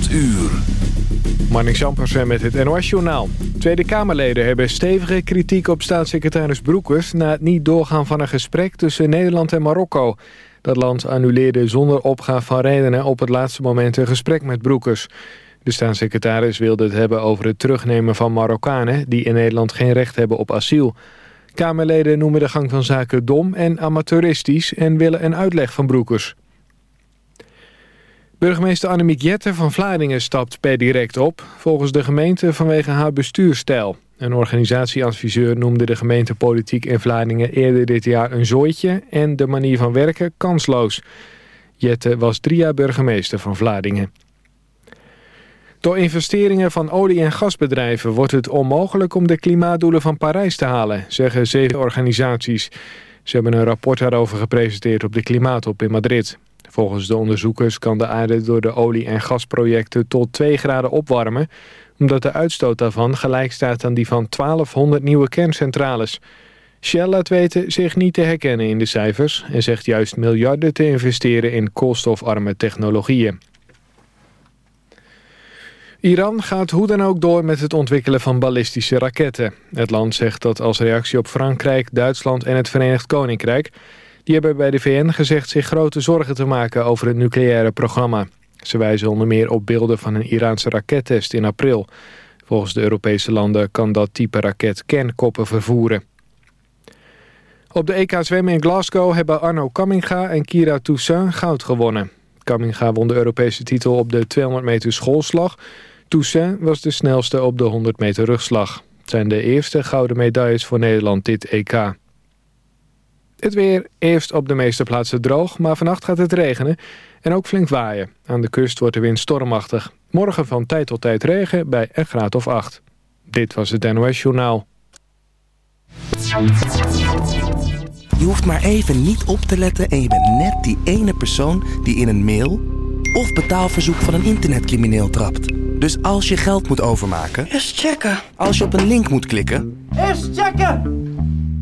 8 uur. Met het NOS-journaal. Tweede Kamerleden hebben stevige kritiek op staatssecretaris Broekers... na het niet doorgaan van een gesprek tussen Nederland en Marokko. Dat land annuleerde zonder opgave van redenen op het laatste moment een gesprek met Broekers. De staatssecretaris wilde het hebben over het terugnemen van Marokkanen... die in Nederland geen recht hebben op asiel. Kamerleden noemen de gang van zaken dom en amateuristisch... en willen een uitleg van Broekers. Burgemeester Annemiek Jetter van Vlaardingen stapt per direct op... volgens de gemeente vanwege haar bestuurstijl. Een organisatieadviseur noemde de gemeentepolitiek in Vlaardingen... eerder dit jaar een zooitje en de manier van werken kansloos. Jette was drie jaar burgemeester van Vlaardingen. Door investeringen van olie- en gasbedrijven wordt het onmogelijk om de klimaatdoelen van Parijs te halen, zeggen zeven organisaties. Ze hebben een rapport daarover gepresenteerd op de Klimaatop in Madrid. Volgens de onderzoekers kan de aarde door de olie- en gasprojecten tot 2 graden opwarmen, omdat de uitstoot daarvan gelijk staat aan die van 1200 nieuwe kerncentrales. Shell laat weten zich niet te herkennen in de cijfers en zegt juist miljarden te investeren in koolstofarme technologieën. Iran gaat hoe dan ook door met het ontwikkelen van ballistische raketten. Het land zegt dat als reactie op Frankrijk, Duitsland en het Verenigd Koninkrijk... die hebben bij de VN gezegd zich grote zorgen te maken over het nucleaire programma. Ze wijzen onder meer op beelden van een Iraanse rakettest in april. Volgens de Europese landen kan dat type raket kernkoppen vervoeren. Op de EK zwemmen in Glasgow hebben Arno Kamminga en Kira Toussaint goud gewonnen. Kamminga won de Europese titel op de 200 meter schoolslag... Toussaint was de snelste op de 100 meter rugslag. Het zijn de eerste gouden medailles voor Nederland dit EK. Het weer eerst op de meeste plaatsen droog, maar vannacht gaat het regenen en ook flink waaien. Aan de kust wordt de wind stormachtig. Morgen van tijd tot tijd regen bij een graad of 8. Dit was het NOS Journaal. Je hoeft maar even niet op te letten en je bent net die ene persoon die in een mail of betaalverzoek van een internetcrimineel trapt. Dus als je geld moet overmaken... Eerst checken. Als je op een link moet klikken... Eerst checken!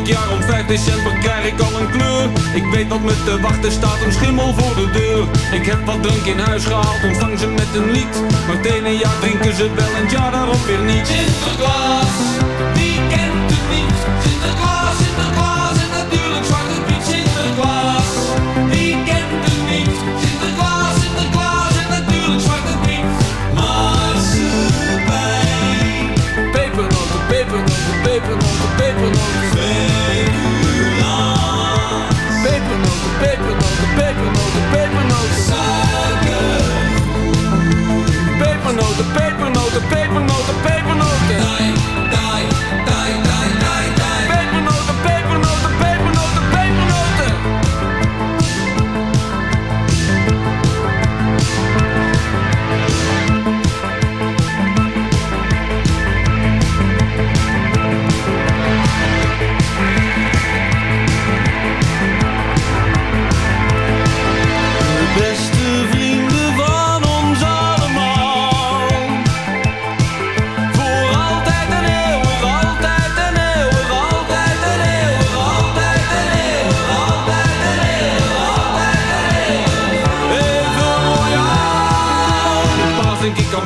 Elk jaar. Om 5 december krijg ik al een kleur. Ik weet wat me te wachten staat, een schimmel voor de deur. Ik heb wat drank in huis gehaald, ontvang ze met een lied. Maar het jaar drinken ze wel en het jaar daarop weer niet. Sinterklaas, wie kent het niet? Sinterklaas, Sinterklaas pepernoten, pepernoten, pepernoten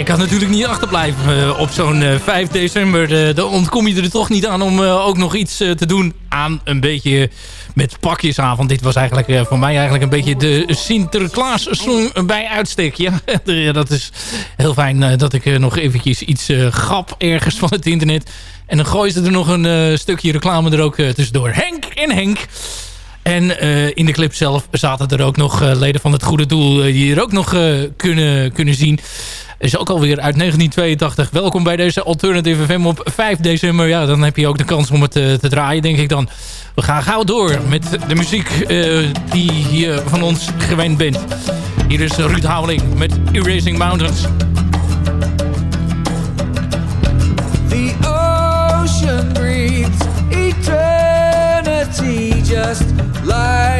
Je kan natuurlijk niet achterblijven eh, op zo'n eh, 5 december. Eh, dan ontkom je er toch niet aan om eh, ook nog iets eh, te doen aan een beetje met pakjesavond. Dit was eigenlijk eh, voor mij eigenlijk een beetje de Sinterklaas-song bij uitstek. Ja, dat is heel fijn eh, dat ik eh, nog eventjes iets eh, grap ergens van het internet. En dan gooien ze er nog een eh, stukje reclame er ook eh, tussendoor. Henk en Henk. En eh, in de clip zelf zaten er ook nog eh, leden van het goede doel... eh, die er ook nog eh, kunnen, kunnen zien. Is ook alweer uit 1982. Welkom bij deze Alternative FM op 5 december. Ja, dan heb je ook de kans om het eh, te draaien, denk ik dan. We gaan gauw door met de muziek eh, die je van ons gewend bent. Hier is Ruud Houweling met Erasing Mountains. The ocean breathes eternity just like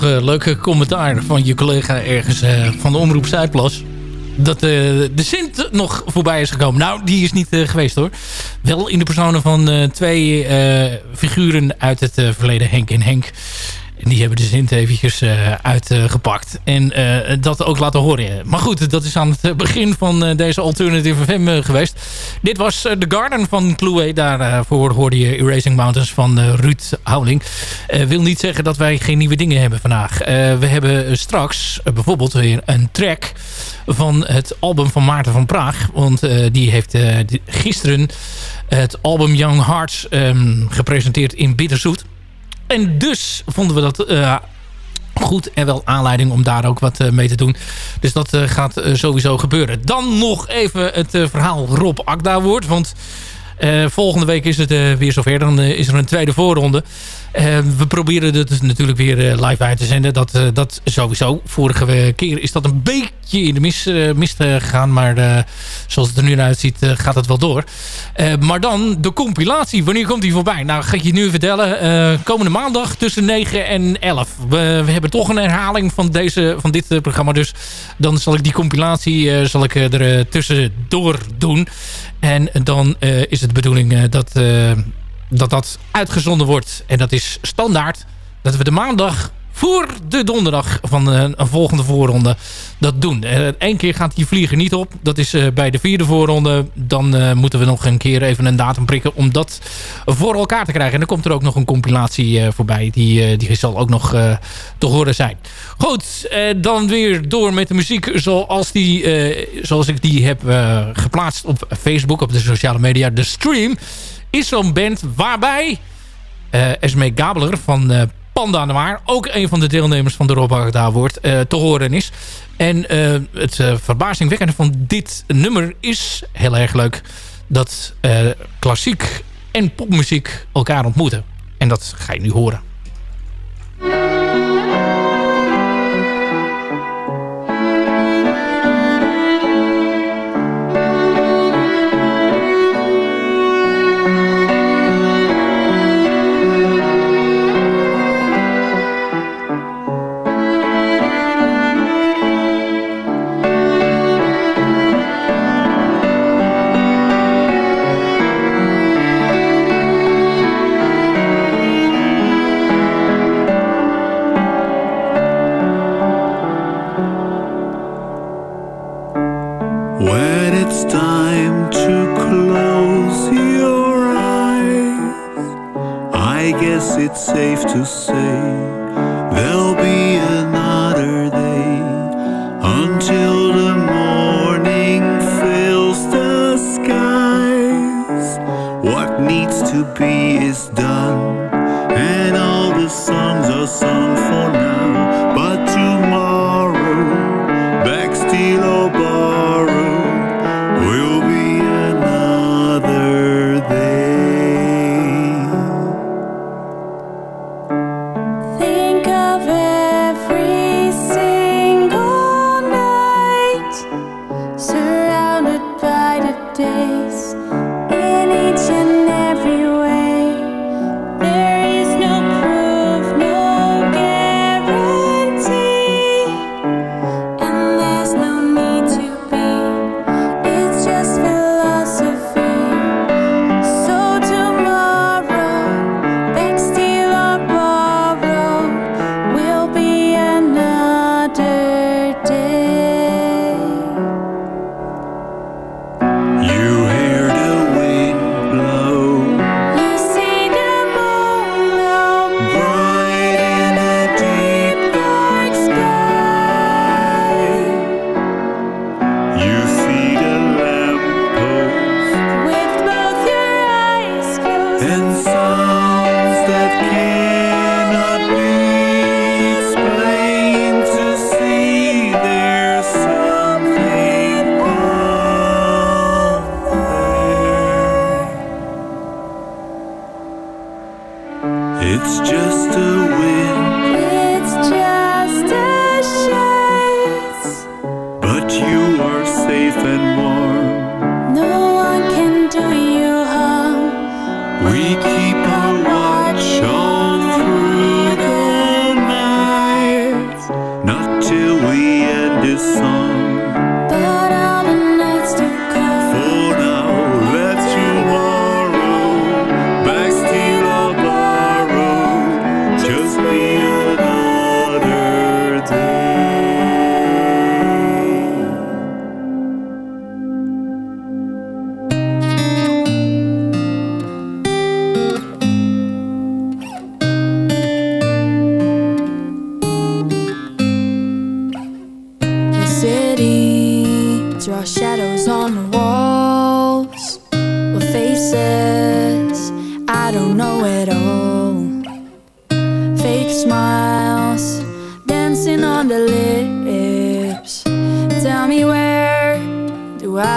nog een leuke commentaar van je collega ergens eh, van de Omroep Zuidplas. Dat eh, de Sint nog voorbij is gekomen. Nou, die is niet eh, geweest hoor. Wel in de personen van eh, twee eh, figuren uit het eh, verleden, Henk en Henk. En die hebben de Sint eventjes eh, uitgepakt. en eh, dat ook laten horen. Maar goed, dat is aan het eh, begin van deze Alternative FM geweest. Dit was The Garden van Chloe. Daarvoor hoorde je Erasing Mountains van Ruud Houweling. Wil niet zeggen dat wij geen nieuwe dingen hebben vandaag. We hebben straks bijvoorbeeld weer een track van het album van Maarten van Praag. Want die heeft gisteren het album Young Hearts ehm, gepresenteerd in Bitterzoet. En dus vonden we dat eh, goed en wel aanleiding om daar ook wat eh, mee te doen. Dus dat eh, gaat sowieso gebeuren. Dan nog even het verhaal Rob Akda woord. Want volgende week is het eh, weer zover. Dan eh, is er een tweede voorronde. Eh, we proberen het dus natuurlijk weer eh, live uit te zenden. Dat, eh, dat sowieso. Vorige keer is dat een beetje in de mis, eh, mist eh, gegaan. Maar eh, zoals het er nu naar uitziet eh, gaat het wel door. Eh, maar dan de compilatie. Wanneer komt die voorbij? Nou, ga ik je nu vertellen. Eh, komende maandag tussen 9 en 11. We, we hebben toch een herhaling van, deze, van dit eh, programma. Dus dan zal ik die compilatie eh, zal ik, eh, er eh, tussendoor doen. En dan eh, is het de bedoeling eh, dat, eh, dat dat uitgezonden wordt. En dat is standaard. Dat we de maandag voor de donderdag van eh, een volgende voorronde dat doen. Eén keer gaat die vlieger niet op. Dat is eh, bij de vierde voorronde. Dan eh, moeten we nog een keer even een datum prikken om dat voor elkaar te krijgen. En dan komt er ook nog een compilatie eh, voorbij. Die, eh, die zal ook nog eh, te horen zijn. Goed, eh, dan weer door met de muziek zoals, die, eh, zoals ik die heb eh, geplaatst op Facebook, op de sociale media. De Stream is zo'n band waarbij eh Esme Gabeler van eh, Panda Maar, ook een van de deelnemers van de Rob wordt, eh, te horen is. En eh, het eh, verbazingwekkende van dit nummer is heel erg leuk dat klassiek en popmuziek elkaar ontmoeten. En dat ga je nu horen.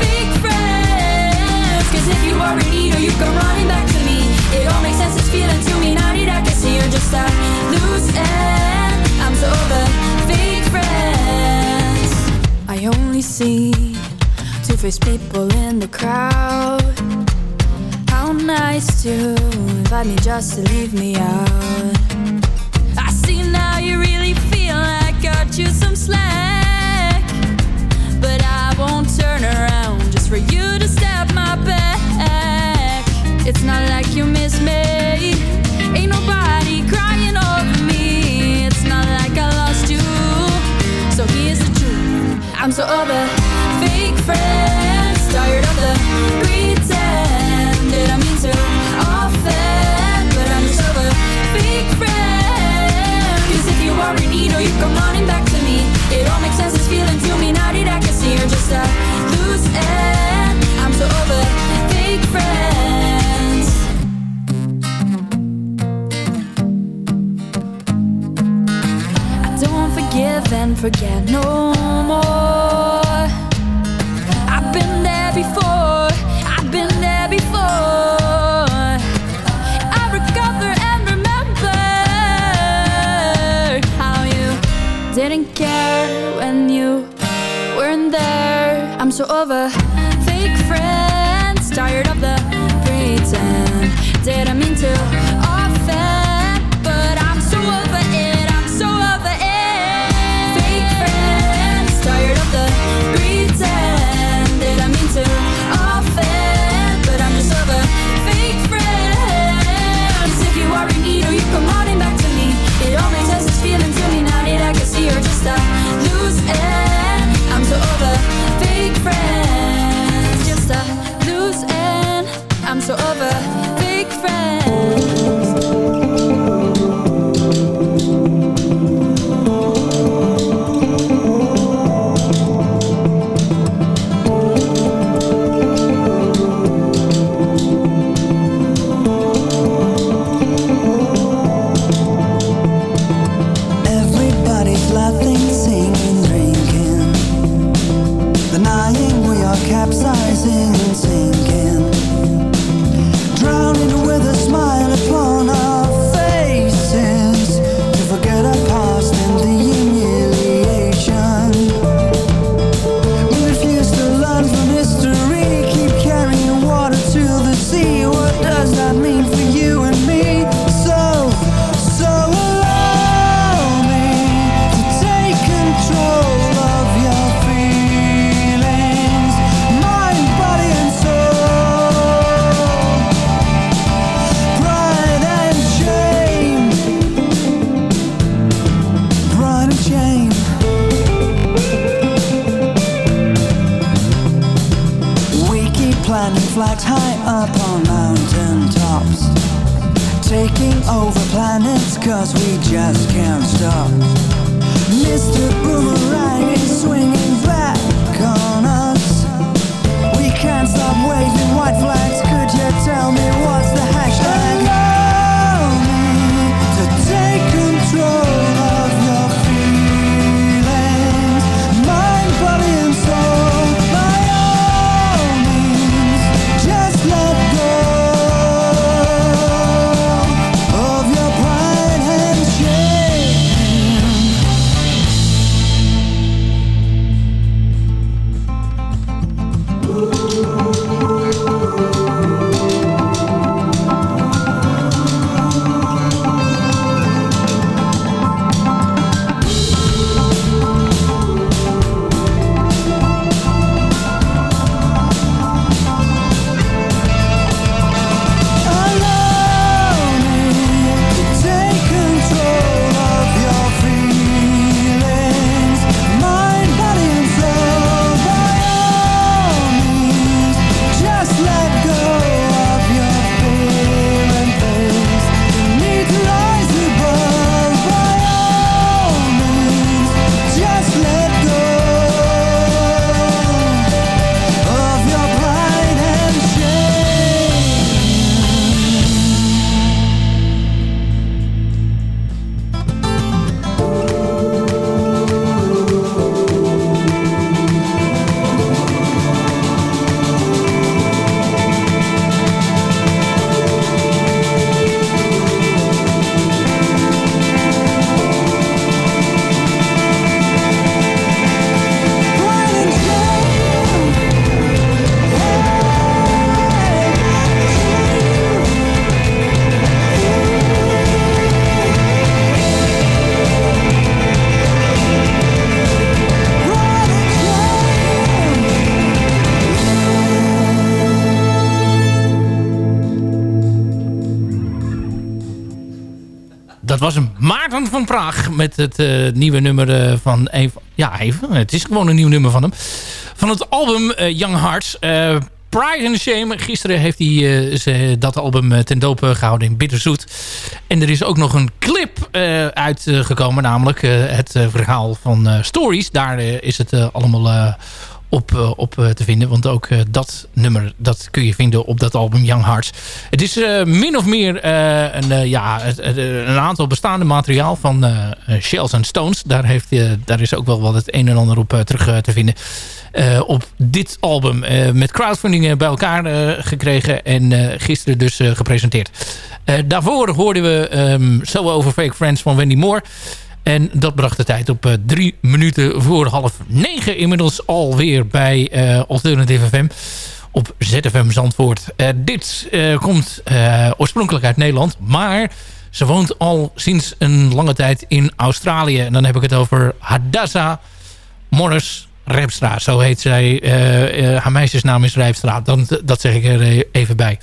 Fake if you you come running back to me, it all makes sense. It's feeling me. I can see you're just loose end. I'm so over fake friends. I only see two-faced people in the crowd. How nice to invite me just to leave me out. I see now you really feel I got you some slack. I turn around just for you to stab my back. It's not like you miss me. Ain't nobody crying over me. It's not like I lost you. So here's the truth. I'm so over fake friends. Tired of the pretend. Didn't mean to offend, but I'm just over fake friends. 'Cause if you are in need or you come running back to me, it all makes sense. It's feeling to me now that I can see you're just a loose end. I'm so over fake friends. I don't forgive and forget no more. I've been there before. I've been there before. I recover and remember how you didn't care when you. I'm so over fake friends, tired of the pretend. Didn't mean to offend, but I'm so over it. I'm so over it. Fake friends, tired of the pretend. Didn't mean to offend, but I'm just over fake friends. If you are in need or you come running back to me, it makes sense. It's feeling to me now that I can see you're just a over. Fake friends, flags high up on mountain tops. Taking over planets cause we just can't stop. Mr. Boomerang is swinging back on us. We can't stop waving white flags. Could you tell me what's the hashtag? Met het eh, nieuwe nummer eh, van... Even, ja, even. Het is gewoon een nieuw nummer van hem. Van het album eh, Young Hearts. Pride and Shame. Gisteren heeft hij ze- dat album ten doop eh, gehouden in Bitterzoet. En er is ook nog een clip uitgekomen. Namelijk het verhaal van Stories. Daar is het allemaal... op, eh, op eh, te vinden. Want ook eh, dat nummer dat kun je vinden op dat album Young Hearts. Het is min of meer een, ja, een aantal bestaande materiaal van Shells and Stones. Daar, heeft, daar is ook wel wat het een en ander op terug te vinden. Op dit album met crowdfunding bij elkaar gekregen. En gisteren dus gepresenteerd. Daarvoor hoorden we ehm So Over Fake Friends van Wendy Moore. En dat bracht de tijd op eh, drie minuten voor half negen. Inmiddels alweer bij eh, Alternative FM op ZFM Zandvoort. Eh, dit komt oorspronkelijk uit Nederland. Maar ze woont al sinds een lange tijd in Australië. En dan heb ik het over Hadassah Morris Repstra. Zo heet zij. Haar meisjesnaam is Rijpstra. Dan, dat zeg ik er even bij.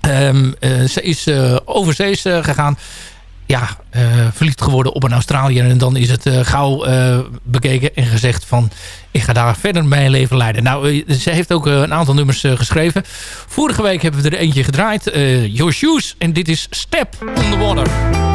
Ehm, eh, ze is overzees gegaan ja, eh, verliefd geworden op een Australiër. En dan is het eh, gauw eh, bekeken en gezegd van... ik ga daar verder mijn leven leiden. Nou, ze heeft ook een aantal nummers geschreven. Vorige week hebben we er eentje gedraaid. Your Shoes. En dit is Step on the Water.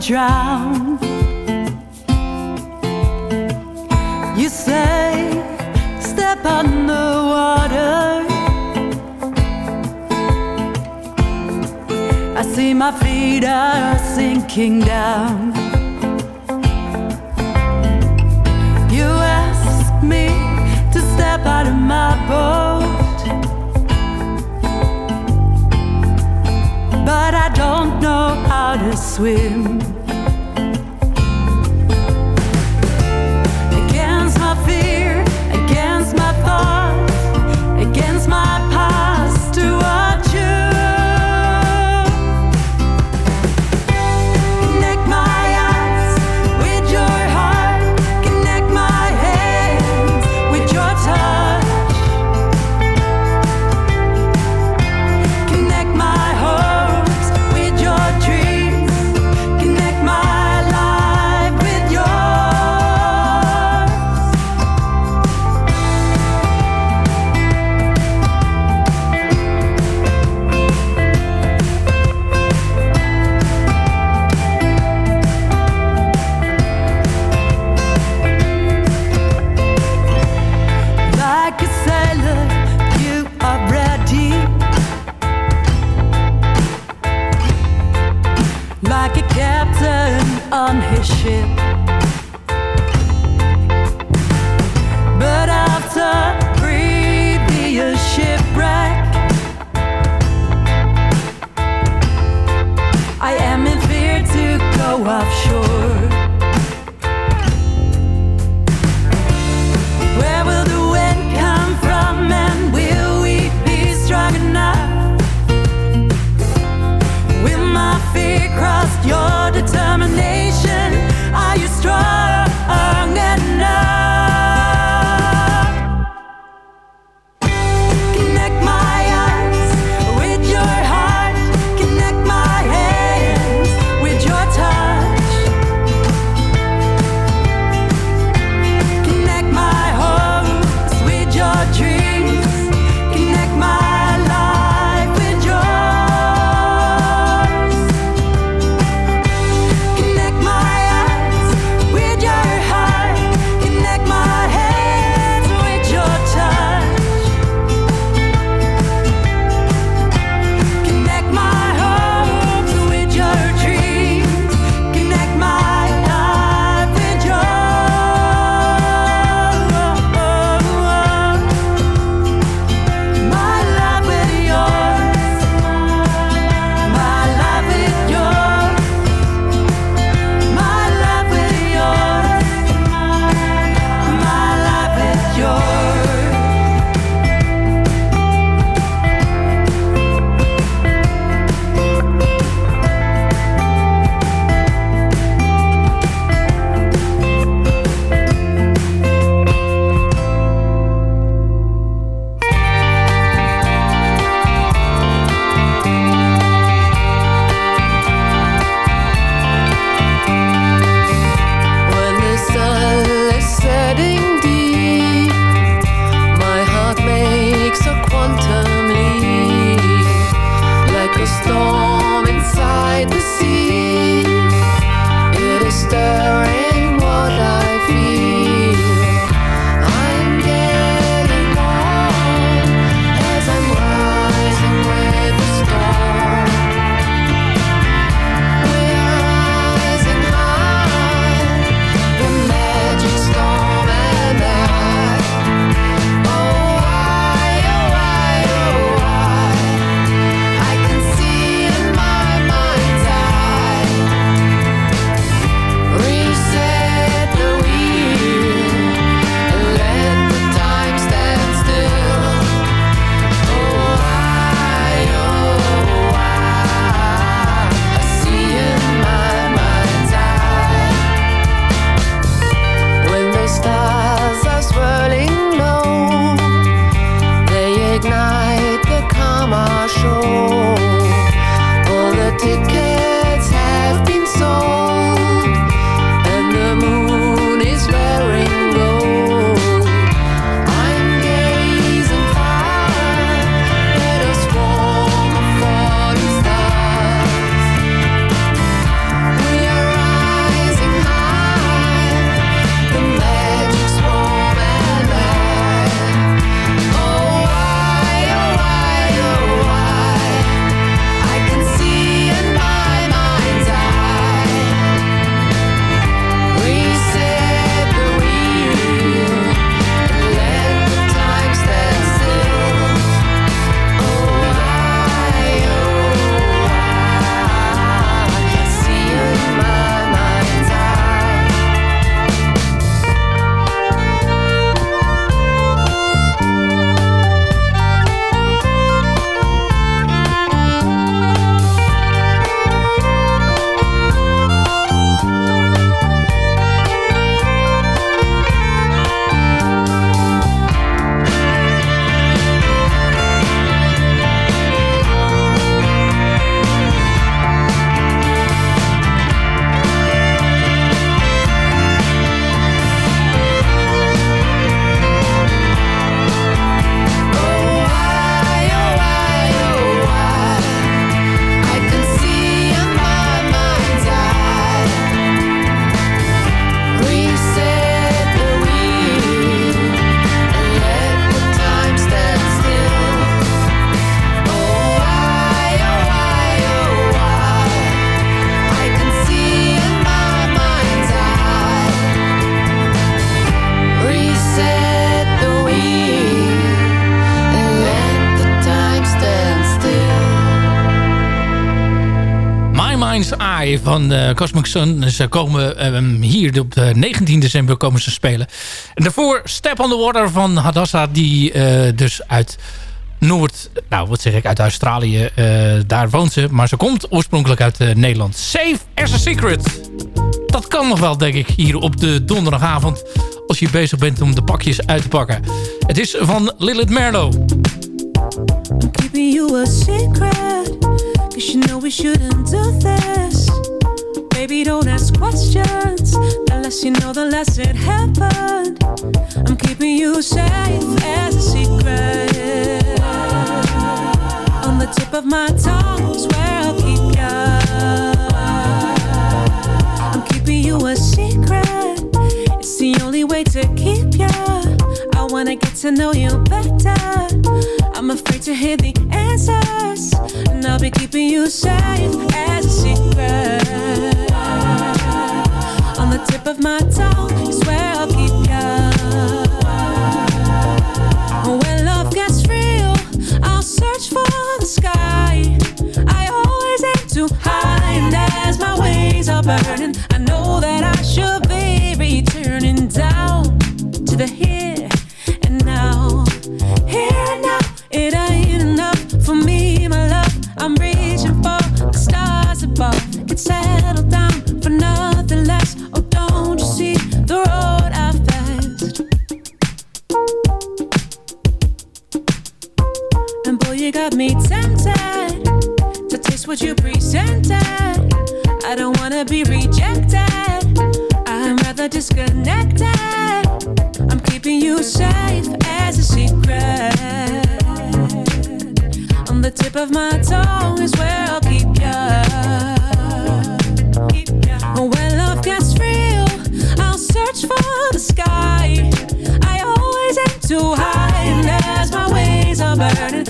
Drown. You say, step on the water. I see my feet are sinking down. You ask me to step out of my boat, but I don't know how to swim. Van eh, Cosmic Sun. Ze komen ehm, hier op de 19 december komen ze spelen. En daarvoor Step on the Water van Hadassah. Die eh, dus uit Noord... Nou, wat zeg ik? Uit Australië. eh, daar woont ze. Maar ze komt oorspronkelijk uit eh, Nederland. Safe as a Secret. Dat kan nog wel, denk ik, hier op de donderdagavond. Als je bezig bent om de pakjes uit te pakken. Het is van Lilith Merlo. I'm keeping you a secret. Cause you know we shouldn't do this. Baby, don't ask questions. The less you know, the less it happened. I'm keeping you safe as a secret. On the tip of my tongue is where I'll keep ya. I'm keeping you a secret. It's the only way to keep. I wanna get to know you better. I'm afraid to hear the answers, and I'll be keeping you safe as a secret. On the tip of my tongue is where I'll keep ya. When love gets real, I'll search for the sky. I always aim too high, and as my wings are burning, I know that I should be returning down to the here be rejected. I'm rather disconnected. I'm keeping you safe as a secret. On the tip of my tongue is where I'll keep. Keep ya. When love gets real, I'll search for the sky. I always aim too high, and as my wings are burning,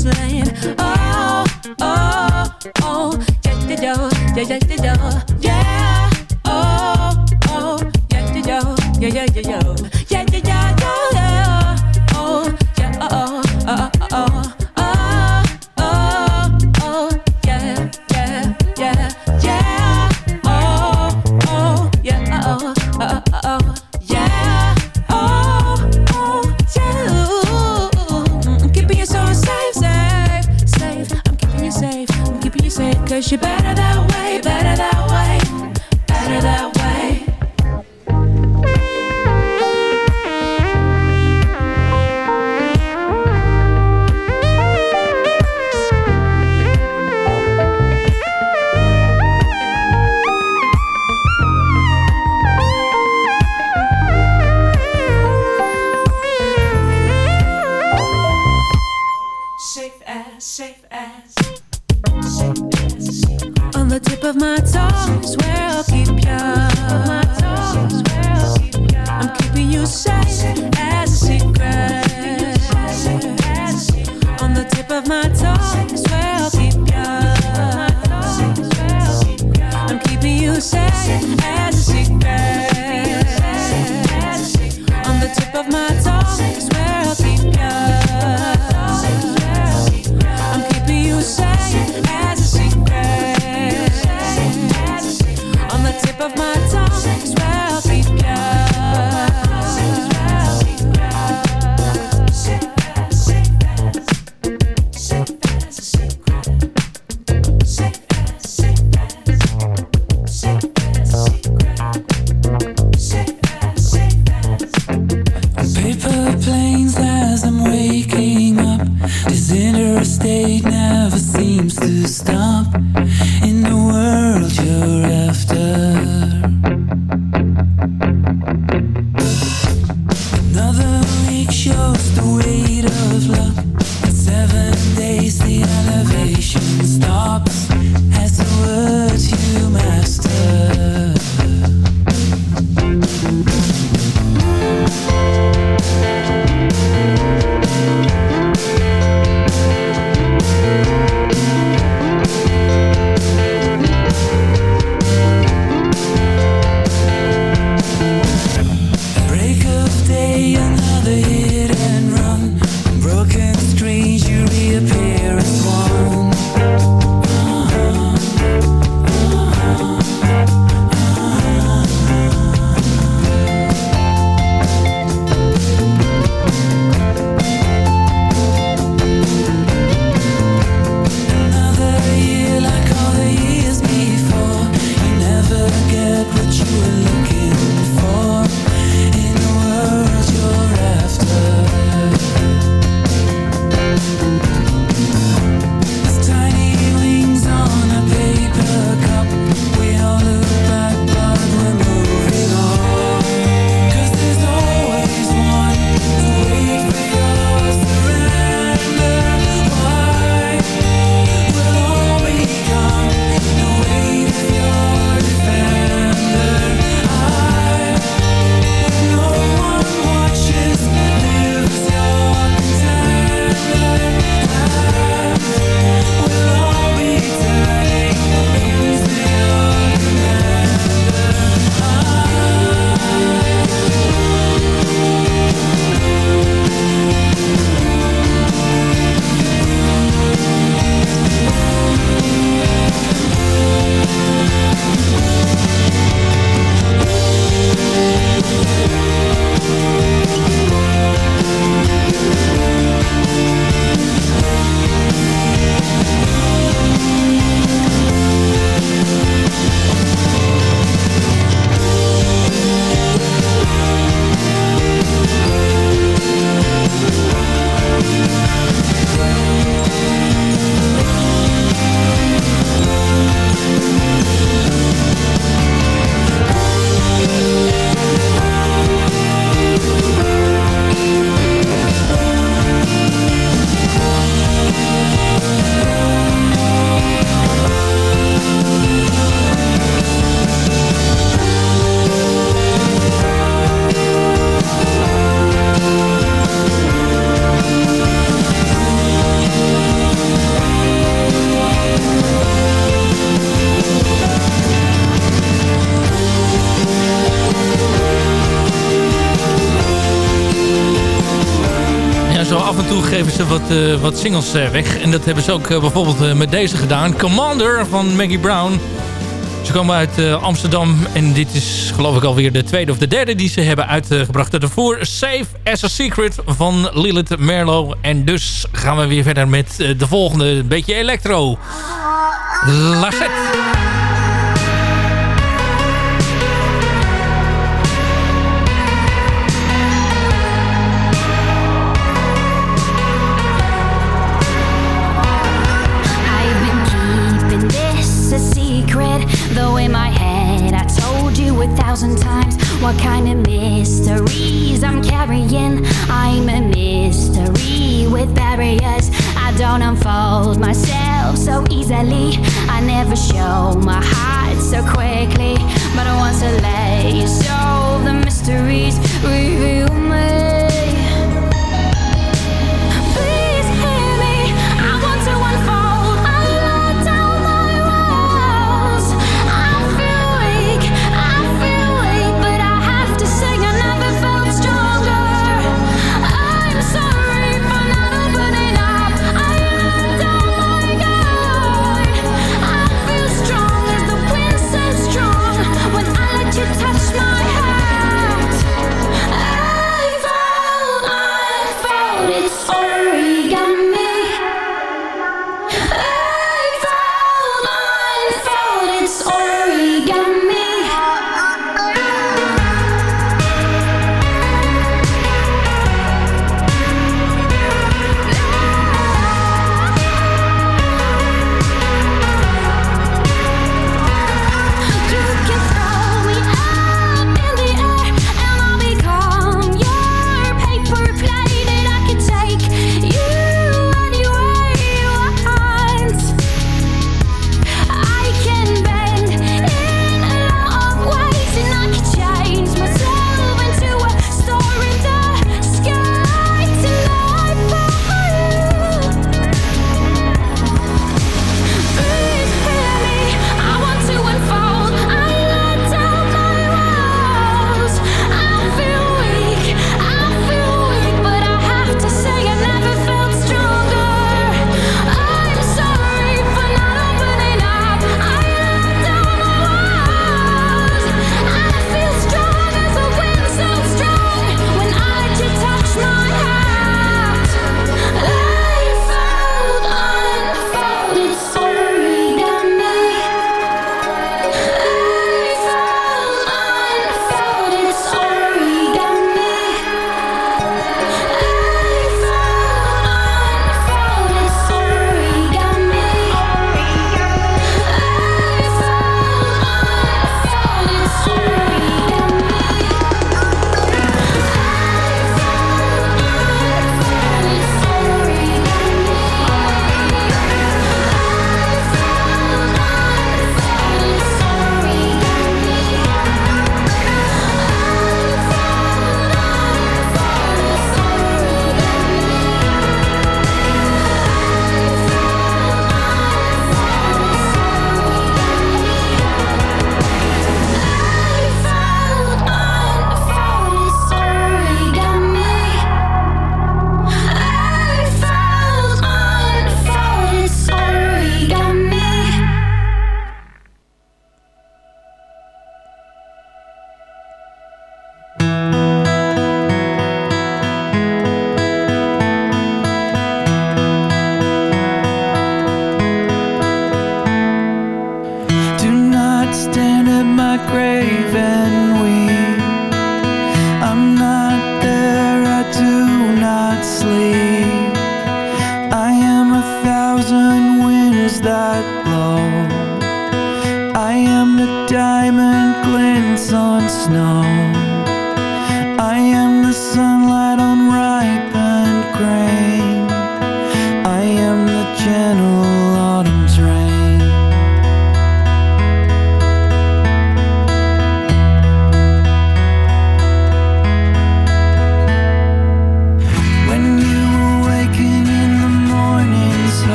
slang. Oh, oh, oh, yeah the door, yeah the door. wat, eh, wat singles eh, weg. En dat hebben ze ook eh, bijvoorbeeld met deze gedaan. Commander van Maggie Brown. Ze komen uit Amsterdam. En dit is geloof ik alweer de tweede of de derde die ze hebben uitgebracht. Daarvoor Safe as a Secret van Lilith Merlo. En dus gaan we weer verder met de volgende. Een beetje electro. my heart so quickly, but I want to let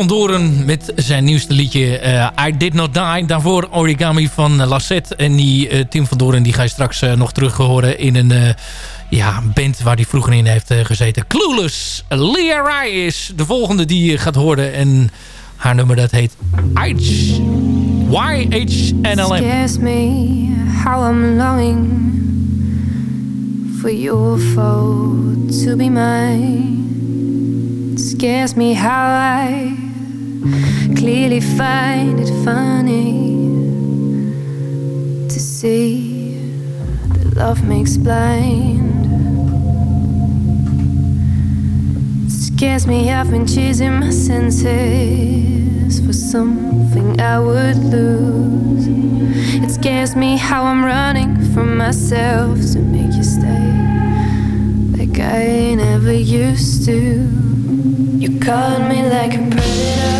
van Doren met zijn nieuwste liedje eh, I Did Not Die. Daarvoor Origami van Lassette. En die eh, Tim van Doren die ga je straks eh, nog terug horen in een ja, band waar hij vroeger in heeft gezeten. Clueless. Leah Rai is de volgende die je gaat horen. En haar nummer dat heet H. YHNLM. Scares me how I'm longing for your foe to be mine. Scares me how I clearly find it funny to see that love makes blind. It Scares me I've been chasing my senses for something I would lose. It scares me how I'm running from myself to make you stay like I never used to. You caught me like a predator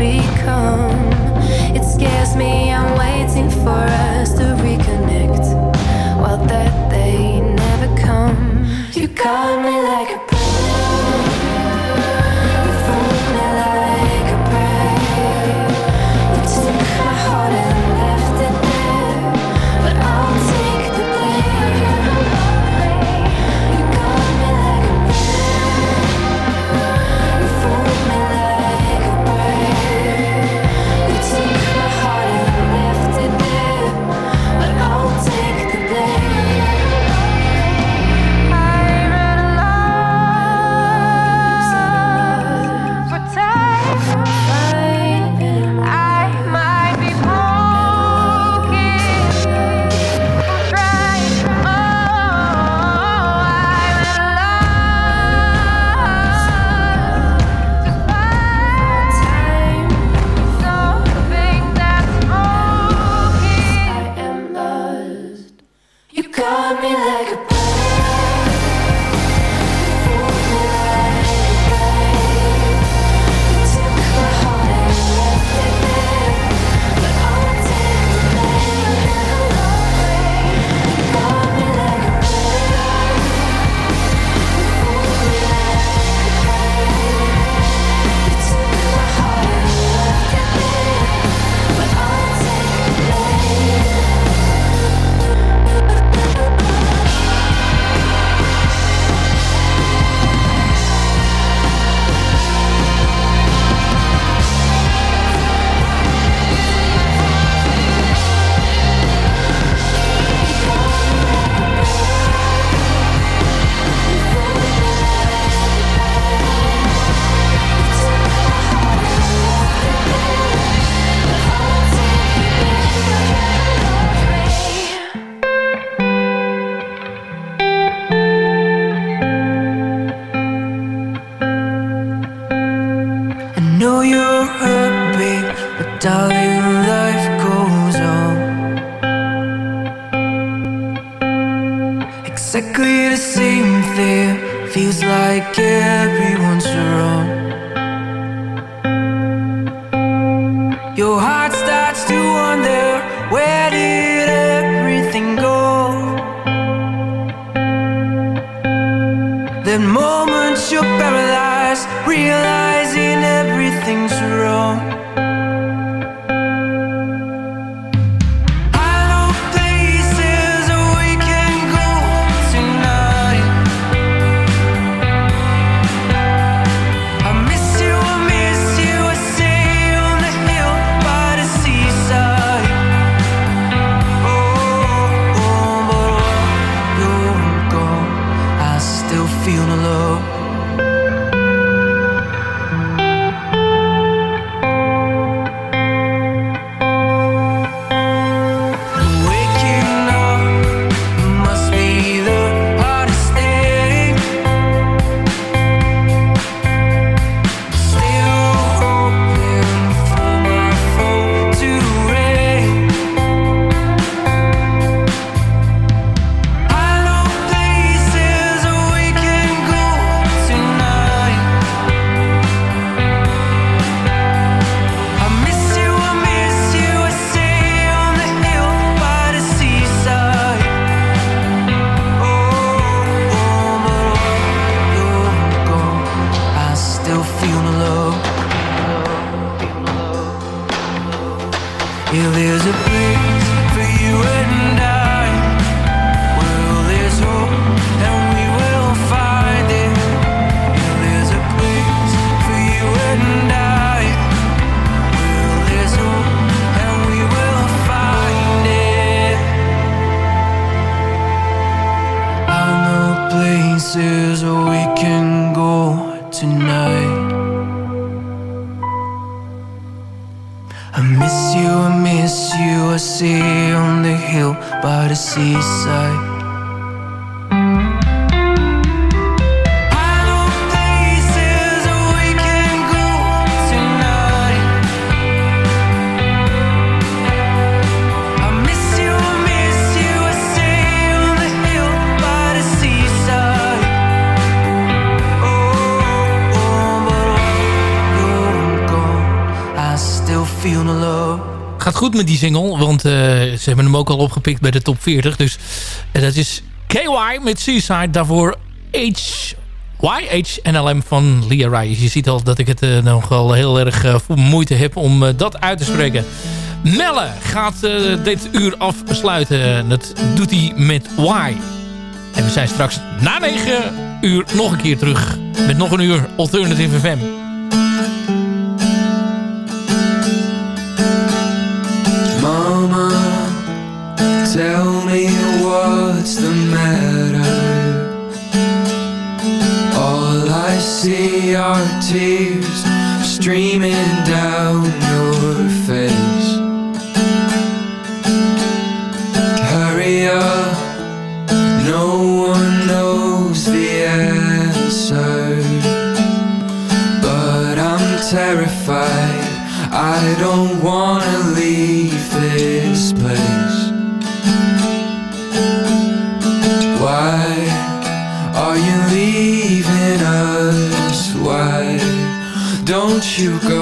become. It scares me I'm waiting for us to reconnect. While that single. Want eh, ze hebben hem ook al opgepikt bij de top 40. Dus eh, dat is KY met Seaside. Daarvoor H YHNLM van Lia Rijs. Je ziet al dat ik het eh, nogal heel erg moeite heb om dat uit te spreken. Melle gaat dit uur afsluiten. Dat doet hij met Y. En we zijn straks na 9 uur nog een keer terug. Met nog een uur Alternative FM. tears streaming down. you go.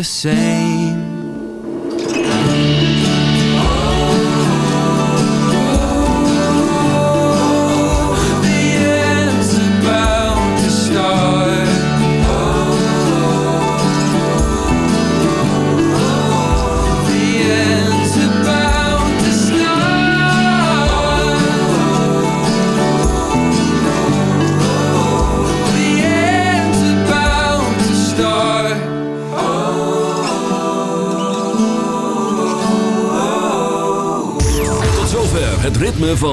the same